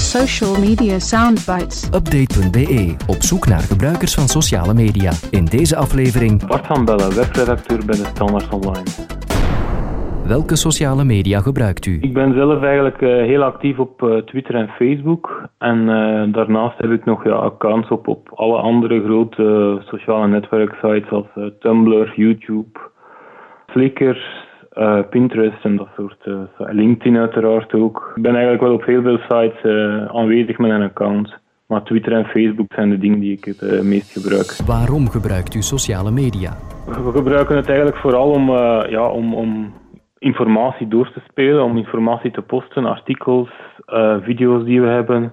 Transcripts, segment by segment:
Social media soundbites. Update.be op zoek naar gebruikers van sociale media. In deze aflevering Bart van Bellen, webredacteur bij de Standaard Online. welke sociale media gebruikt u? Ik ben zelf eigenlijk eh, heel actief op eh, Twitter en Facebook. En eh, daarnaast heb ik nog ja, accounts op, op alle andere grote sociale netwerksites als eh, Tumblr, YouTube, Flickr, eh, Pinterest en dat soort eh. LinkedIn uiteraard ook. Ik ben eigenlijk wel op heel veel sites eh, aanwezig met een account. Maar Twitter en Facebook zijn de dingen die ik het meest gebruik. Waarom gebruikt u sociale media? We gebruiken het eigenlijk vooral om, ja, om, om informatie door te spelen, om informatie te posten, artikels, video's die we hebben.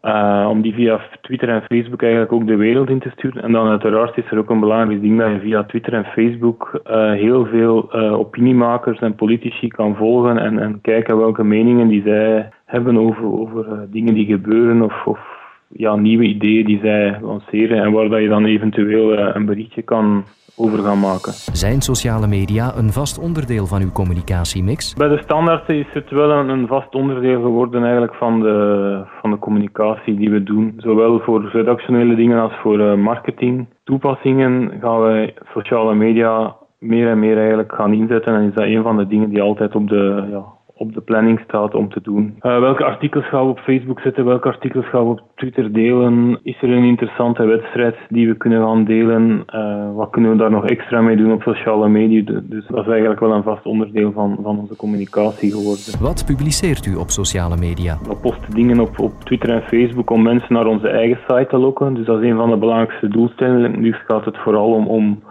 Eh, om die via Twitter en Facebook eigenlijk ook de wereld in te sturen. En dan uiteraard is er ook een belangrijk ding dat je via Twitter en Facebook eh, heel veel eh, opiniemakers en politici kan volgen en, en kijken welke meningen die zij hebben over, over dingen die gebeuren of, of ja, nieuwe ideeën die zij lanceren en waar dat je dan eventueel eh, een berichtje kan over gaan maken. Zijn sociale media een vast onderdeel van uw communicatiemix? Bij de standaard is het wel een, een vast onderdeel geworden eigenlijk van de, van de communicatie die we doen. Zowel voor redactionele dingen als voor eh, marketing. Toepassingen gaan wij sociale media meer en meer eigenlijk gaan inzetten en is dat een van de dingen die altijd op de, ja, op de planning staat om te doen. Eh, welke artikels gaan we op Facebook zetten? Welke artikels gaan we op Twitter delen? Is er een interessante wedstrijd die we kunnen gaan delen? Eh, wat kunnen we daar nog extra mee doen op sociale media? Dus dat is eigenlijk wel een vast onderdeel van, van onze communicatie geworden. Wat publiceert u op sociale media? We posten dingen op, op Twitter en Facebook om mensen naar onze eigen site te lokken. Dus dat is een van de belangrijkste doelstellingen. Nu gaat het vooral om, om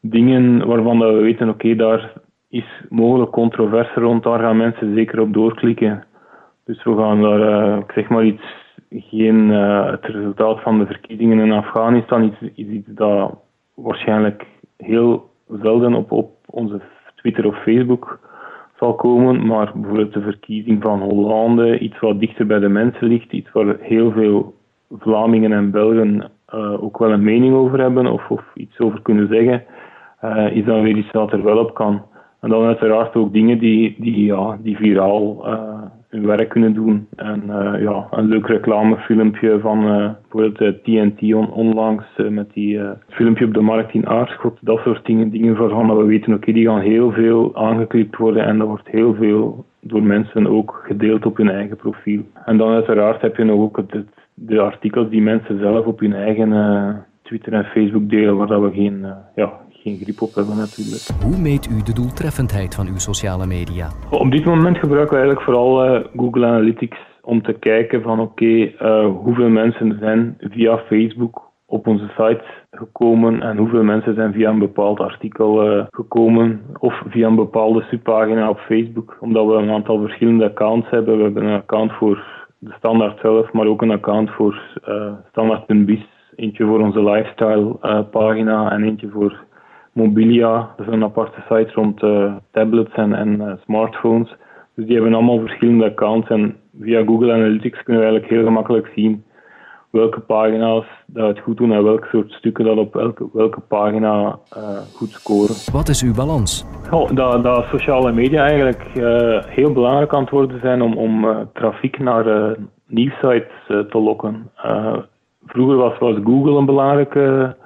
dingen waarvan dat we weten, oké, daar is mogelijk controverse rond, daar gaan mensen zeker op doorklikken. Dus we gaan daar, eh, ik zeg maar iets, geen, eh, het resultaat van de verkiezingen in Afghanistan is, is iets dat waarschijnlijk heel zelden op, op onze Twitter of Facebook zal komen, maar bijvoorbeeld de verkiezing van Hollande, iets wat dichter bij de mensen ligt, iets waar heel veel Vlamingen en Belgen eh, ook wel een mening over hebben of, of iets over kunnen zeggen, is dan weer iets wat er wel op kan. En dan uiteraard ook dingen die, die, ja, die viraal eh, hun werk kunnen doen. En eh, ja, een leuk reclamefilmpje van eh, bijvoorbeeld TNT on, onlangs met die filmpje op de markt in Aarschot. Dat soort dingen, dingen waarvan we weten, oké, die gaan heel veel aangeklikt worden en dat wordt heel veel door mensen ook gedeeld op hun eigen profiel. En dan uiteraard heb je nog ook het, de artikels die mensen zelf op hun eigen Twitter en Facebook delen, waar dat we geen, ja, geen grip op hebben natuurlijk. Hoe meet u de doeltreffendheid van uw sociale media? Op dit moment gebruiken we eigenlijk vooral eh, Google Analytics om te kijken van oké, eh, hoeveel mensen zijn via Facebook op onze site gekomen en hoeveel mensen zijn via een bepaald artikel eh, gekomen of via een bepaalde subpagina op Facebook. Omdat we een aantal verschillende accounts hebben. We hebben een account voor de standaard zelf, maar ook een account voor eh standaard.biz. Eentje voor onze lifestyle eh, pagina en eentje voor Mobilia, dat is een aparte site rond eh, tablets en, en eh, smartphones. Dus die hebben allemaal verschillende accounts en via Google Analytics kunnen we eigenlijk heel gemakkelijk zien welke pagina's dat het goed doen en welke soort stukken dat op welke, welke pagina eh, goed scoren. Wat is uw balans? Oh, dat, dat sociale media eigenlijk heel belangrijk aan het worden zijn om, om eh, trafiek naar nieuwsites te lokken. Vroeger was, was Google een belangrijke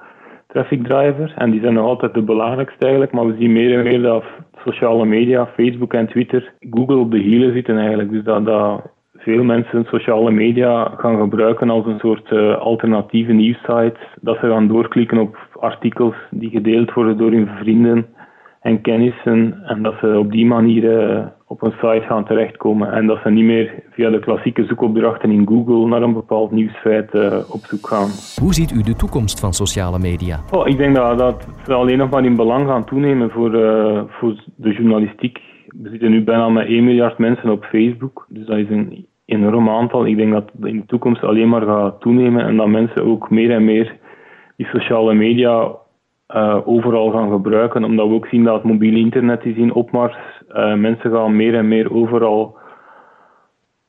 traffic driver en die zijn nog altijd de belangrijkste eigenlijk, maar we zien meer en meer dat sociale media, Facebook en Twitter, Google op de hielen zitten eigenlijk. Dus dat, dat veel mensen sociale media gaan gebruiken als een soort eh, alternatieve nieuwsite, dat ze gaan doorklikken op artikels die gedeeld worden door hun vrienden en kennissen en dat ze op die manier eh, op een site gaan terechtkomen en dat ze niet meer via de klassieke zoekopdrachten in Google naar een bepaald nieuwsfeit eh, op zoek gaan. Hoe ziet u de toekomst van sociale media? Oh, ik denk dat, dat ze alleen nog maar in belang gaan toenemen voor, eh, voor de journalistiek. We zitten nu bijna met 1 miljard mensen op Facebook, dus dat is een enorm aantal. Ik denk dat het in de toekomst alleen maar gaat toenemen en dat mensen ook meer en meer die sociale media eh, overal gaan gebruiken, omdat we ook zien dat het mobiele internet is in opmars. Eh, mensen gaan meer en meer overal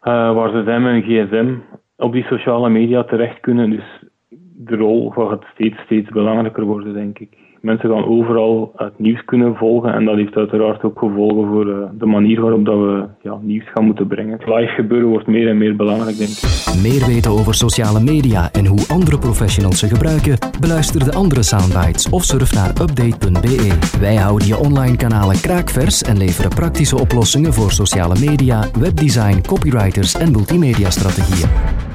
uh, waar ze zijn met een gsm op die sociale media terecht kunnen. Dus de rol gaat steeds, steeds belangrijker worden, denk ik. Mensen gaan overal het nieuws kunnen volgen en dat heeft uiteraard ook gevolgen voor eh, de manier waarop dat we ja, nieuws gaan moeten brengen. Live gebeuren wordt meer en meer belangrijk, denk ik. Meer weten over sociale media en hoe andere professionals ze gebruiken? Beluister de andere soundbites of surf naar update.be. Wij houden je online kanalen kraakvers en leveren praktische oplossingen voor sociale media, webdesign, copywriters en multimedia strategieën.